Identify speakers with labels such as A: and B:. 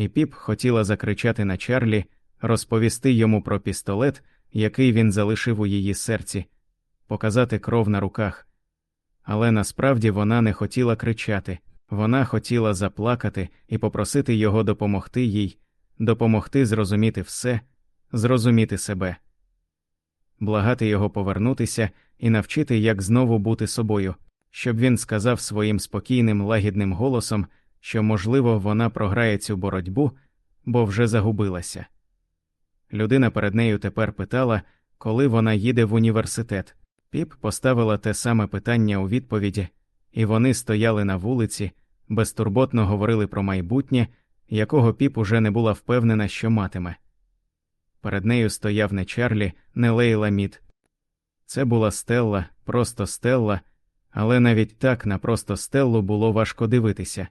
A: і піп хотіла закричати на Чарлі, розповісти йому про пістолет, який він залишив у її серці, показати кров на руках. Але насправді вона не хотіла кричати, вона хотіла заплакати і попросити його допомогти їй, допомогти зрозуміти все, зрозуміти себе, благати його повернутися і навчити, як знову бути собою, щоб він сказав своїм спокійним, лагідним голосом, що, можливо, вона програє цю боротьбу, бо вже загубилася. Людина перед нею тепер питала, коли вона їде в університет. Піп поставила те саме питання у відповіді, і вони стояли на вулиці, безтурботно говорили про майбутнє, якого піп уже не була впевнена, що матиме. Перед нею стояв не Чарлі, не Лейла Мід. Це була стелла, просто стелла, але навіть так на просто стеллу було важко дивитися.